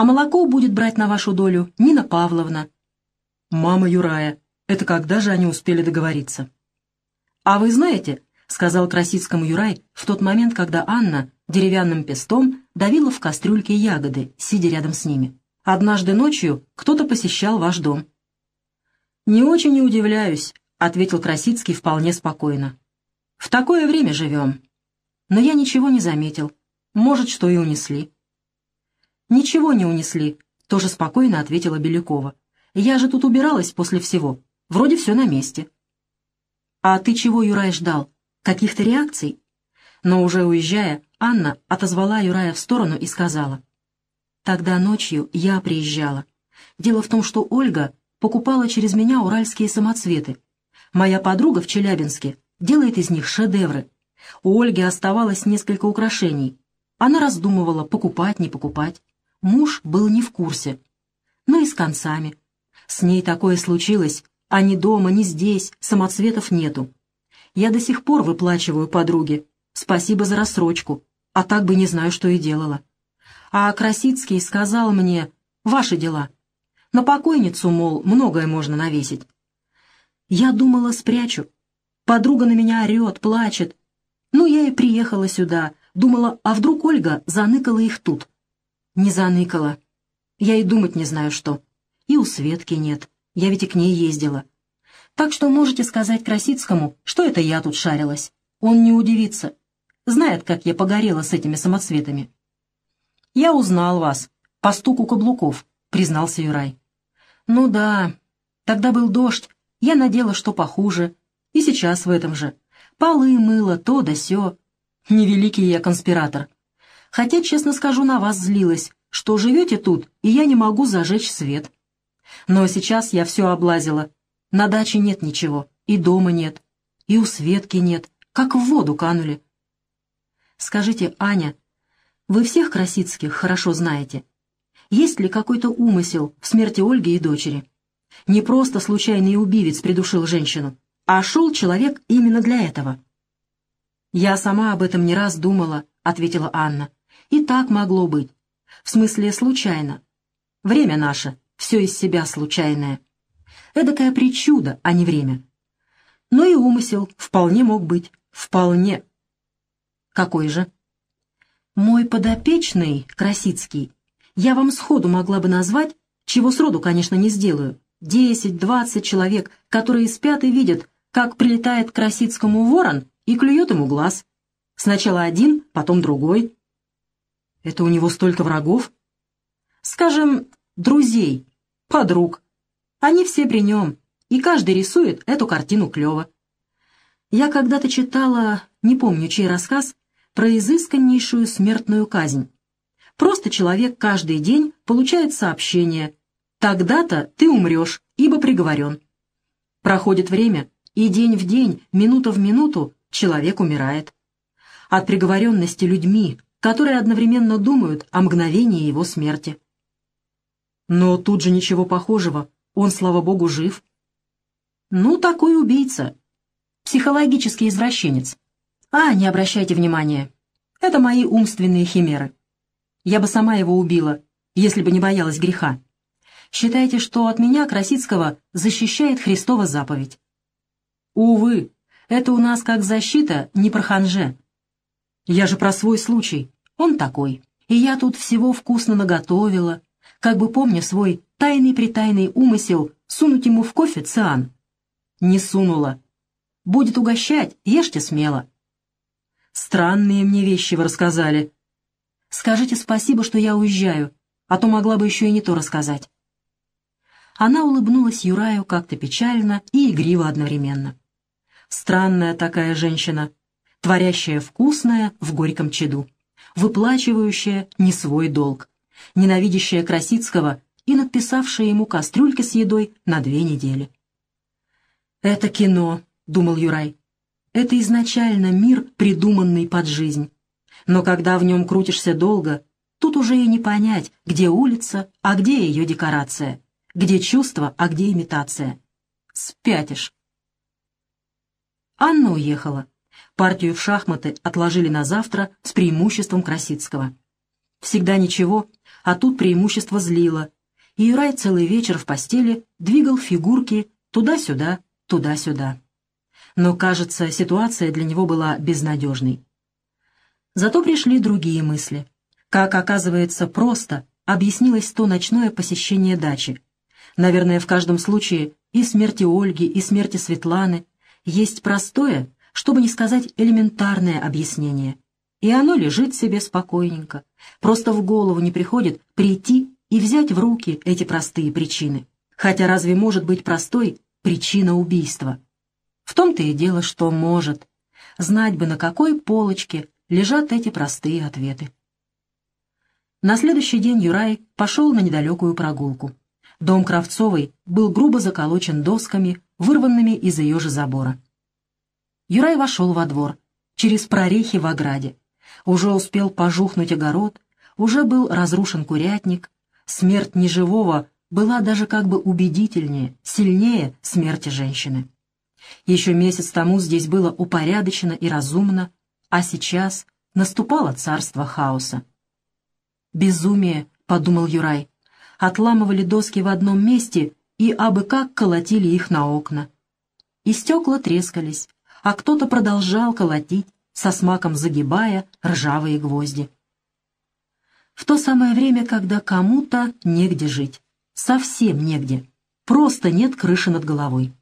А молоко будет брать на вашу долю Нина Павловна. Мама Юрая, это когда же они успели договориться? А вы знаете, — сказал Красицкому Юрай в тот момент, когда Анна деревянным пестом давила в кастрюльке ягоды, сидя рядом с ними. Однажды ночью кто-то посещал ваш дом. «Не очень не удивляюсь», — ответил Красицкий вполне спокойно. «В такое время живем». Но я ничего не заметил. Может, что и унесли. «Ничего не унесли», — тоже спокойно ответила Белякова. «Я же тут убиралась после всего. Вроде все на месте». «А ты чего, Юрай, ждал? Каких-то реакций?» Но уже уезжая, Анна отозвала Юрая в сторону и сказала. «Тогда ночью я приезжала. Дело в том, что Ольга покупала через меня уральские самоцветы. Моя подруга в Челябинске делает из них шедевры. У Ольги оставалось несколько украшений. Она раздумывала, покупать, не покупать. Муж был не в курсе. Ну и с концами. С ней такое случилось, а ни дома, ни здесь самоцветов нету. Я до сих пор выплачиваю подруге. Спасибо за рассрочку, а так бы не знаю, что и делала. А Красицкий сказал мне, ваши дела. На покойницу, мол, многое можно навесить. Я думала, спрячу. Подруга на меня орет, плачет. Ну, я и приехала сюда. Думала, а вдруг Ольга заныкала их тут. Не заныкала. Я и думать не знаю, что. И у Светки нет. Я ведь и к ней ездила. Так что можете сказать Красицкому, что это я тут шарилась. Он не удивится. Знает, как я погорела с этими самоцветами. «Я узнал вас. По стуку каблуков», — признался Юрай. «Ну да. Тогда был дождь. Я надела что похуже. И сейчас в этом же. Полы мыла, то да сё. Невеликий я конспиратор. Хотя, честно скажу, на вас злилась, что живете тут, и я не могу зажечь свет. Но сейчас я все облазила. На даче нет ничего, и дома нет, и у Светки нет, как в воду канули. Скажите, Аня, вы всех Красицких хорошо знаете. Есть ли какой-то умысел в смерти Ольги и дочери? Не просто случайный убивец придушил женщину, а шел человек именно для этого. «Я сама об этом не раз думала», — ответила Анна. «И так могло быть. В смысле, случайно. Время наше, все из себя случайное. Эдакое причуда, а не время. Но и умысел вполне мог быть. Вполне. «Какой же?» «Мой подопечный, Красицкий, я вам сходу могла бы назвать, чего сроду, конечно, не сделаю. Десять, двадцать человек, которые спят и видят, как прилетает к Красицкому ворон и клюет ему глаз. Сначала один, потом другой. Это у него столько врагов? Скажем, друзей, подруг. Они все при нем, и каждый рисует эту картину клево. Я когда-то читала, не помню чей рассказ, про изысканнейшую смертную казнь. Просто человек каждый день получает сообщение «Тогда-то ты умрешь, ибо приговорен». Проходит время, и день в день, минута в минуту человек умирает. От приговоренности людьми, которые одновременно думают о мгновении его смерти. Но тут же ничего похожего, он, слава богу, жив. Ну, такой убийца, Психологический извращенец. А, не обращайте внимания. Это мои умственные химеры. Я бы сама его убила, если бы не боялась греха. Считайте, что от меня Красицкого защищает Христова заповедь. Увы, это у нас как защита не про ханже. Я же про свой случай, он такой. И я тут всего вкусно наготовила, как бы помня свой тайный-притайный умысел сунуть ему в кофе циан. Не сунула, Будет угощать, ешьте смело. Странные мне вещи вы рассказали. Скажите спасибо, что я уезжаю, а то могла бы еще и не то рассказать. Она улыбнулась Юраю как-то печально и игриво одновременно. Странная такая женщина, творящая вкусное в горьком чаду, выплачивающая не свой долг, ненавидящая Красицкого и надписавшая ему кастрюльки с едой на две недели. Это кино, думал Юрай. Это изначально мир, придуманный под жизнь. Но когда в нем крутишься долго, тут уже и не понять, где улица, а где ее декорация, где чувство, а где имитация. Спятишь. Анна уехала. Партию в шахматы отложили на завтра с преимуществом Красицкого. Всегда ничего, а тут преимущество злило. И Юрай целый вечер в постели двигал фигурки туда-сюда, туда-сюда. Но, кажется, ситуация для него была безнадежной. Зато пришли другие мысли. Как оказывается просто объяснилось то ночное посещение дачи. Наверное, в каждом случае и смерти Ольги, и смерти Светланы есть простое, чтобы не сказать элементарное объяснение. И оно лежит себе спокойненько. Просто в голову не приходит прийти и взять в руки эти простые причины. Хотя разве может быть простой причина убийства? В том-то и дело, что может. Знать бы, на какой полочке лежат эти простые ответы. На следующий день Юрай пошел на недалекую прогулку. Дом Кравцовой был грубо заколочен досками, вырванными из ее же забора. Юрай вошел во двор, через прорехи в ограде. Уже успел пожухнуть огород, уже был разрушен курятник. Смерть неживого была даже как бы убедительнее, сильнее смерти женщины. Еще месяц тому здесь было упорядочено и разумно, а сейчас наступало царство хаоса. «Безумие», — подумал Юрай, — отламывали доски в одном месте и абы как колотили их на окна. И стекла трескались, а кто-то продолжал колотить, со смаком загибая ржавые гвозди. В то самое время, когда кому-то негде жить, совсем негде, просто нет крыши над головой.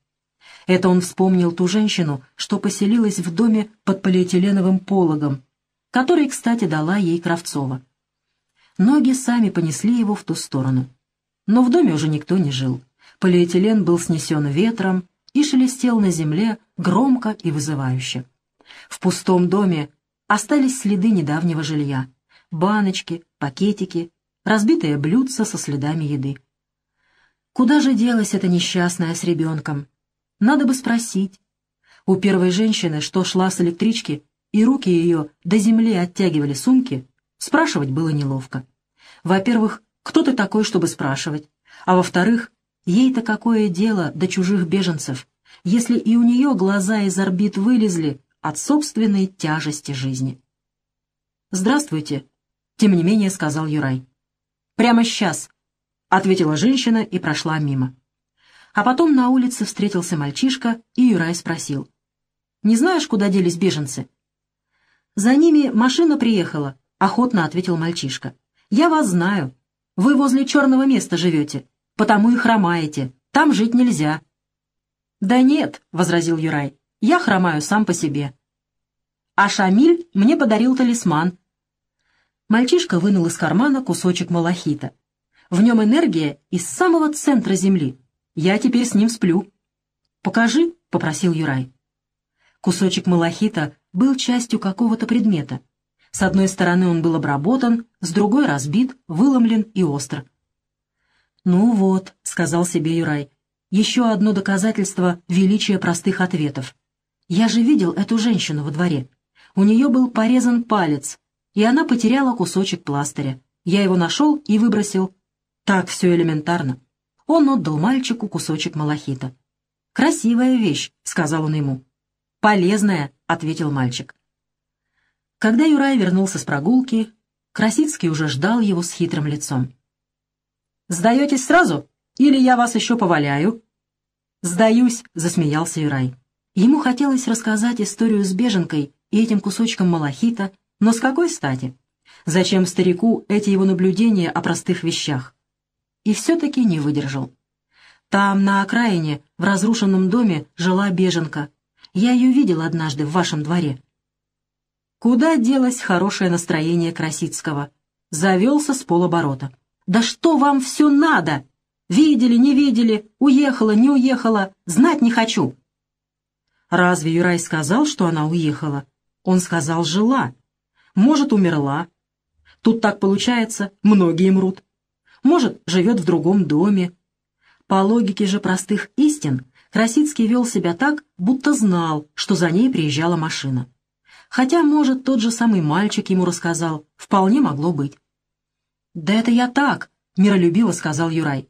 Это он вспомнил ту женщину, что поселилась в доме под полиэтиленовым пологом, который, кстати, дала ей Кравцова. Ноги сами понесли его в ту сторону. Но в доме уже никто не жил. Полиэтилен был снесен ветром, и шелестел на земле громко и вызывающе. В пустом доме остались следы недавнего жилья. Баночки, пакетики, разбитые блюдца со следами еды. Куда же делась эта несчастная с ребенком? Надо бы спросить. У первой женщины, что шла с электрички, и руки ее до земли оттягивали сумки, спрашивать было неловко. Во-первых, кто ты такой, чтобы спрашивать? А во-вторых, Ей-то какое дело до чужих беженцев, если и у нее глаза из орбит вылезли от собственной тяжести жизни. «Здравствуйте», — тем не менее сказал Юрай. «Прямо сейчас», — ответила женщина и прошла мимо. А потом на улице встретился мальчишка, и Юрай спросил. «Не знаешь, куда делись беженцы?» «За ними машина приехала», — охотно ответил мальчишка. «Я вас знаю. Вы возле черного места живете потому и хромаете. Там жить нельзя». «Да нет», — возразил Юрай, — «я хромаю сам по себе». «А Шамиль мне подарил талисман». Мальчишка вынул из кармана кусочек малахита. В нем энергия из самого центра земли. Я теперь с ним сплю. «Покажи», — попросил Юрай. Кусочек малахита был частью какого-то предмета. С одной стороны он был обработан, с другой разбит, выломлен и остр. «Ну вот», — сказал себе Юрай, — «еще одно доказательство величия простых ответов. Я же видел эту женщину во дворе. У нее был порезан палец, и она потеряла кусочек пластыря. Я его нашел и выбросил. Так все элементарно». Он отдал мальчику кусочек малахита. «Красивая вещь», — сказал он ему. «Полезная», — ответил мальчик. Когда Юрай вернулся с прогулки, Красицкий уже ждал его с хитрым лицом. Сдаетесь сразу? Или я вас еще поваляю?» «Сдаюсь», — засмеялся Юрай. Ему хотелось рассказать историю с беженкой и этим кусочком малахита, но с какой стати? Зачем старику эти его наблюдения о простых вещах? И все-таки не выдержал. Там, на окраине, в разрушенном доме, жила беженка. Я ее видел однажды в вашем дворе. Куда делось хорошее настроение Красицкого? Завелся с полоборота. «Да что вам все надо? Видели, не видели, уехала, не уехала, знать не хочу». Разве Юрай сказал, что она уехала? Он сказал «жила». Может, умерла. Тут так получается, многие мрут. Может, живет в другом доме. По логике же простых истин, Красицкий вел себя так, будто знал, что за ней приезжала машина. Хотя, может, тот же самый мальчик ему рассказал, вполне могло быть. «Да это я так», — миролюбиво сказал Юрай.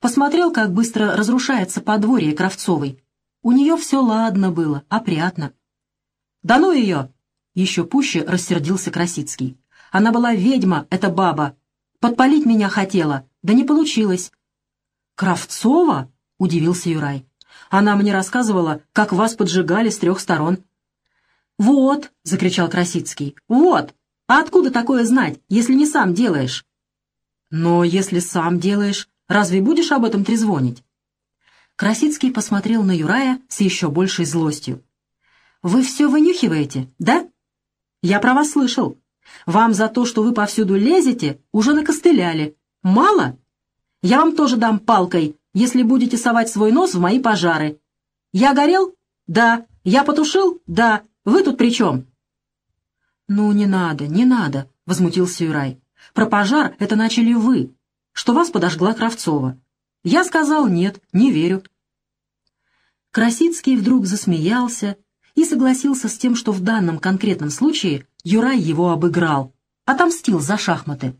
Посмотрел, как быстро разрушается подворье Кравцовой. У нее все ладно было, опрятно. «Да ну ее!» — еще пуще рассердился Красицкий. Она была ведьма, эта баба. Подпалить меня хотела, да не получилось». «Кравцова?» — удивился Юрай. «Она мне рассказывала, как вас поджигали с трех сторон». «Вот!» — закричал Красицкий. «Вот! А откуда такое знать, если не сам делаешь?» «Но если сам делаешь, разве будешь об этом трезвонить?» Красицкий посмотрел на Юрая с еще большей злостью. «Вы все вынюхиваете, да? Я про вас слышал. Вам за то, что вы повсюду лезете, уже накостыляли. Мало? Я вам тоже дам палкой, если будете совать свой нос в мои пожары. Я горел? Да. Я потушил? Да. Вы тут при чем?» «Ну, не надо, не надо», — возмутился Юрай. «Про пожар это начали вы, что вас подожгла Кравцова. Я сказал нет, не верю». Красицкий вдруг засмеялся и согласился с тем, что в данном конкретном случае Юрай его обыграл, отомстил за шахматы.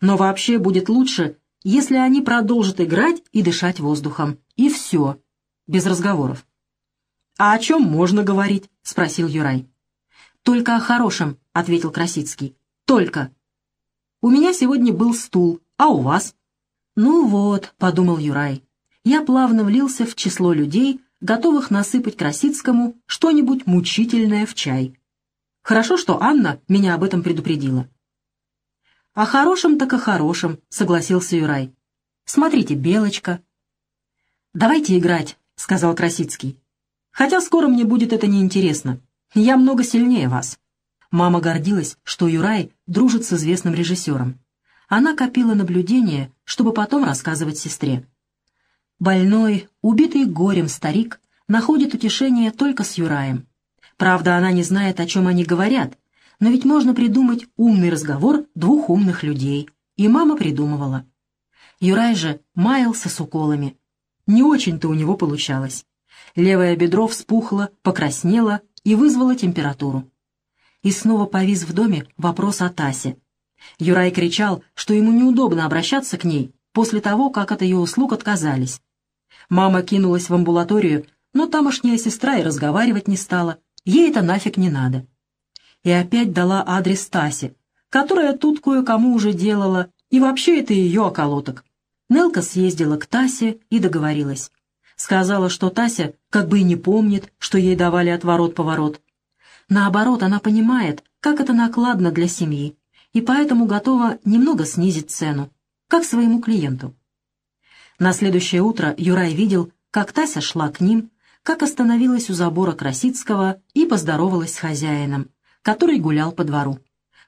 Но вообще будет лучше, если они продолжат играть и дышать воздухом. И все. Без разговоров. «А о чем можно говорить?» — спросил Юрай. «Только о хорошем», — ответил Красицкий. «Только. У меня сегодня был стул, а у вас?» «Ну вот», — подумал Юрай. Я плавно влился в число людей, готовых насыпать Красицкому что-нибудь мучительное в чай. Хорошо, что Анна меня об этом предупредила. «О хорошем так о хорошем», — согласился Юрай. «Смотрите, Белочка». «Давайте играть», — сказал Красицкий. «Хотя скоро мне будет это неинтересно. Я много сильнее вас». Мама гордилась, что Юрай дружит с известным режиссером. Она копила наблюдения, чтобы потом рассказывать сестре. Больной, убитый горем старик находит утешение только с Юраем. Правда, она не знает, о чем они говорят, но ведь можно придумать умный разговор двух умных людей. И мама придумывала. Юрай же маялся с уколами. Не очень-то у него получалось. Левое бедро вспухло, покраснело и вызвало температуру. И снова повис в доме вопрос о Тасе. Юрай кричал, что ему неудобно обращаться к ней после того, как от ее услуг отказались. Мама кинулась в амбулаторию, но тамошняя сестра и разговаривать не стала. Ей это нафиг не надо и опять дала адрес Тасе, которая тут кое-кому уже делала, и вообще это ее околоток. Нелка съездила к Тасе и договорилась. Сказала, что Тася как бы и не помнит, что ей давали отворот-поворот. Наоборот, она понимает, как это накладно для семьи, и поэтому готова немного снизить цену, как своему клиенту. На следующее утро Юрай видел, как Тася шла к ним, как остановилась у забора Красицкого и поздоровалась с хозяином, который гулял по двору.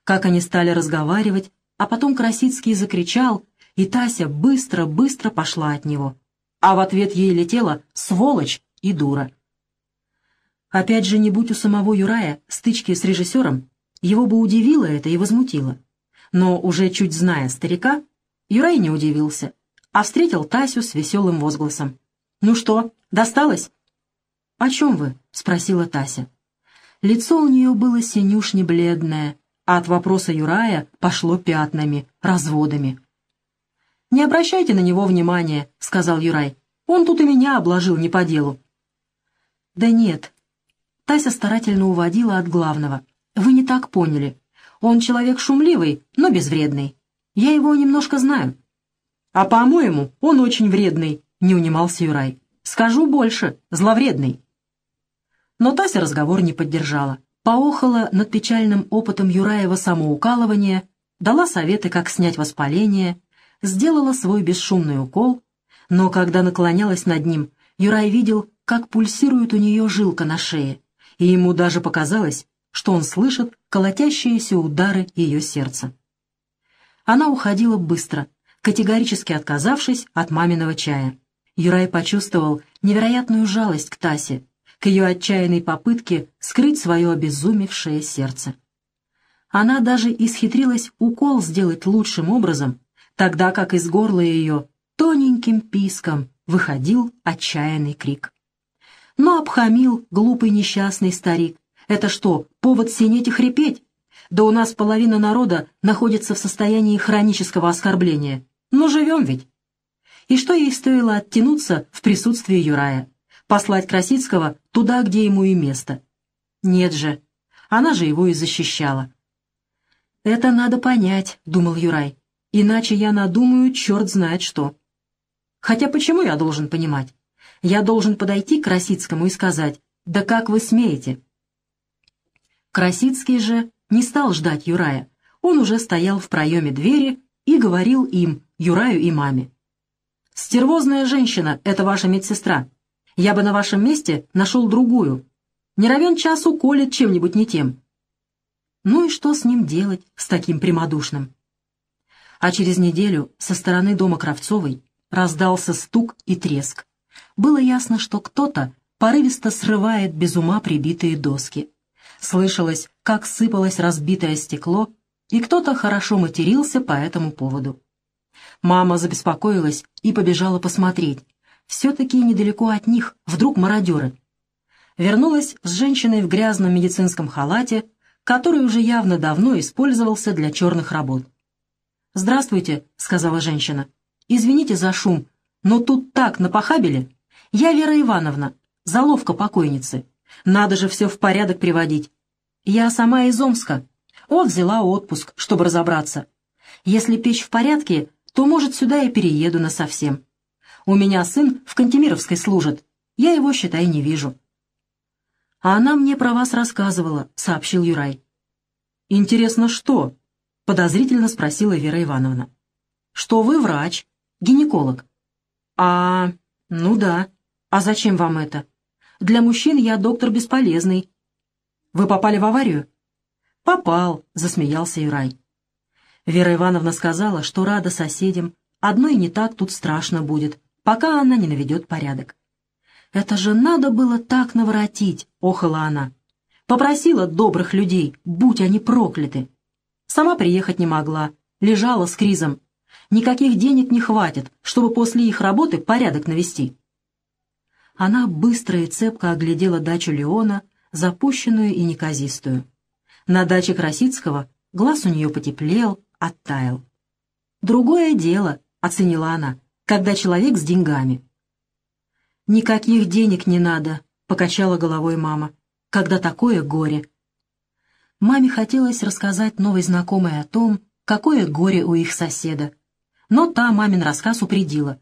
Как они стали разговаривать, а потом Красицкий закричал, и Тася быстро-быстро пошла от него. А в ответ ей летела «сволочь» и «дура». Опять же, не будь у самого Юрая стычки с режиссером, его бы удивило это и возмутило. Но уже чуть зная старика, Юрай не удивился, а встретил Тасю с веселым возгласом. «Ну что, досталось?» «О чем вы?» — спросила Тася. Лицо у нее было синюшне-бледное, а от вопроса Юрая пошло пятнами, разводами. «Не обращайте на него внимания», — сказал Юрай. «Он тут и меня обложил не по делу». «Да нет». Тася старательно уводила от главного. «Вы не так поняли. Он человек шумливый, но безвредный. Я его немножко знаю». «А, по-моему, он очень вредный», — не унимался Юрай. «Скажу больше, зловредный». Но Тася разговор не поддержала. Поохала над печальным опытом Юраева самоукалывания, дала советы, как снять воспаление, сделала свой бесшумный укол, но когда наклонялась над ним, Юрай видел, как пульсирует у нее жилка на шее, и ему даже показалось, что он слышит колотящиеся удары ее сердца. Она уходила быстро, категорически отказавшись от маминого чая. Юрай почувствовал невероятную жалость к Тасе, к ее отчаянной попытке скрыть свое обезумевшее сердце. Она даже исхитрилась укол сделать лучшим образом, тогда как из горла ее тоненьким писком выходил отчаянный крик. Но обхамил глупый несчастный старик. Это что, повод синеть и хрипеть? Да у нас половина народа находится в состоянии хронического оскорбления. Ну, живем ведь. И что ей стоило оттянуться в присутствии Юрая? послать Красицкого туда, где ему и место. Нет же, она же его и защищала. «Это надо понять», — думал Юрай. «Иначе я надумаю черт знает что». Хотя почему я должен понимать? Я должен подойти к Красицкому и сказать, «Да как вы смеете?» Красицкий же не стал ждать Юрая. Он уже стоял в проеме двери и говорил им, Юраю и маме. «Стервозная женщина — это ваша медсестра. Я бы на вашем месте нашел другую. Не равен час уколет чем-нибудь не тем». Ну и что с ним делать, с таким прямодушным? А через неделю со стороны дома Кравцовой раздался стук и треск. Было ясно, что кто-то порывисто срывает без ума прибитые доски. Слышалось, как сыпалось разбитое стекло, и кто-то хорошо матерился по этому поводу. Мама забеспокоилась и побежала посмотреть. Все-таки недалеко от них, вдруг мародеры. Вернулась с женщиной в грязном медицинском халате, который уже явно давно использовался для черных работ. «Здравствуйте», — сказала женщина. «Извините за шум, но тут так напохабили. Я Вера Ивановна, заловка покойницы. Надо же все в порядок приводить. Я сама из Омска. Вот взяла отпуск, чтобы разобраться. Если печь в порядке, то, может, сюда я перееду насовсем. У меня сын в Кантемировской служит. Я его, считай, не вижу. А она мне про вас рассказывала, сообщил Юрай. Интересно, что? Подозрительно спросила Вера Ивановна. Что вы врач, гинеколог. А, ну да. А зачем вам это? Для мужчин я доктор бесполезный. Вы попали в аварию? Попал, засмеялся Юрай. Вера Ивановна сказала, что рада соседям, одной не так тут страшно будет, пока она не наведет порядок. «Это же надо было так наворотить!» — охала она. Попросила добрых людей, будь они прокляты. Сама приехать не могла, лежала с кризом. Никаких денег не хватит, чтобы после их работы порядок навести. Она быстро и цепко оглядела дачу Леона, запущенную и неказистую. На даче Красицкого глаз у нее потеплел, оттаял. «Другое дело», — оценила она, — «когда человек с деньгами». «Никаких денег не надо», — покачала головой мама, — «когда такое горе». Маме хотелось рассказать новой знакомой о том, какое горе у их соседа. Но та мамин рассказ упредила.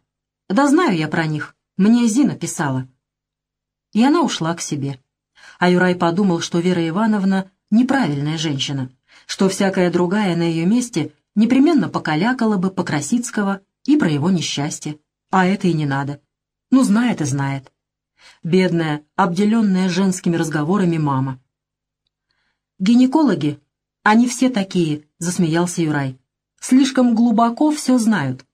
«Да знаю я про них, мне Зина писала». И она ушла к себе. А Юрай подумал, что Вера Ивановна неправильная женщина что всякая другая на ее месте непременно покалякала бы по Красицкого и про его несчастье. А это и не надо. Ну, знает и знает. Бедная, обделенная женскими разговорами мама. «Гинекологи, они все такие», — засмеялся Юрай. «Слишком глубоко все знают».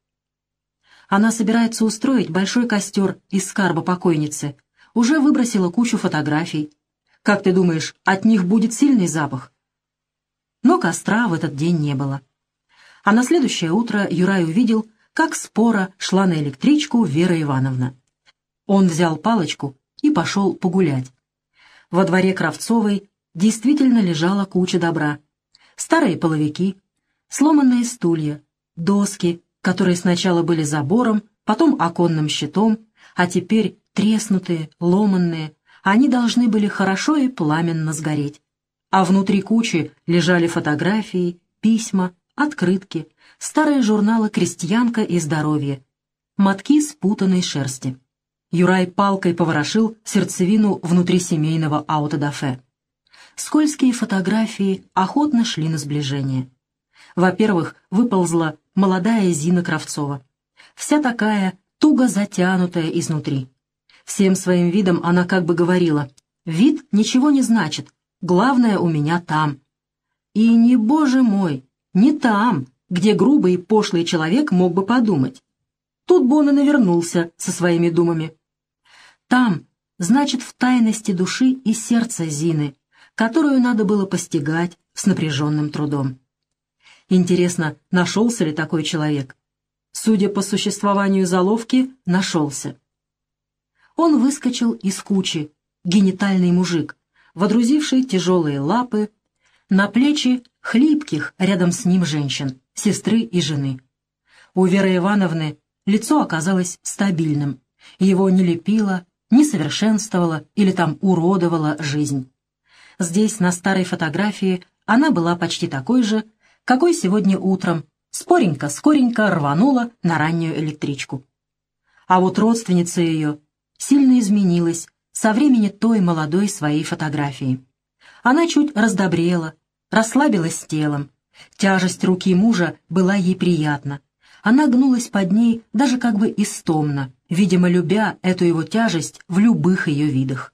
Она собирается устроить большой костер из скарба покойницы. Уже выбросила кучу фотографий. Как ты думаешь, от них будет сильный запах? но костра в этот день не было. А на следующее утро Юрай увидел, как спора шла на электричку Вера Ивановна. Он взял палочку и пошел погулять. Во дворе Кравцовой действительно лежала куча добра. Старые половики, сломанные стулья, доски, которые сначала были забором, потом оконным щитом, а теперь треснутые, ломанные, они должны были хорошо и пламенно сгореть а внутри кучи лежали фотографии, письма, открытки, старые журналы «Крестьянка» и «Здоровье», мотки спутанной шерсти. Юрай палкой поворошил сердцевину внутрисемейного аутодафе. Скользкие фотографии охотно шли на сближение. Во-первых, выползла молодая Зина Кравцова. Вся такая, туго затянутая изнутри. Всем своим видом она как бы говорила, «Вид ничего не значит, Главное у меня там. И не, боже мой, не там, где грубый и пошлый человек мог бы подумать. Тут бы он и навернулся со своими думами. Там, значит, в тайности души и сердца Зины, которую надо было постигать с напряженным трудом. Интересно, нашелся ли такой человек? Судя по существованию заловки, нашелся. Он выскочил из кучи, генитальный мужик, водрузивший тяжелые лапы на плечи хлипких рядом с ним женщин, сестры и жены. У Веры Ивановны лицо оказалось стабильным, его не лепило, не совершенствовало или там уродовало жизнь. Здесь, на старой фотографии, она была почти такой же, какой сегодня утром, споренько-скоренько рванула на раннюю электричку. А вот родственница ее сильно изменилась со времени той молодой своей фотографии. Она чуть раздобрела, расслабилась телом. Тяжесть руки мужа была ей приятна. Она гнулась под ней даже как бы истомно, видимо, любя эту его тяжесть в любых ее видах.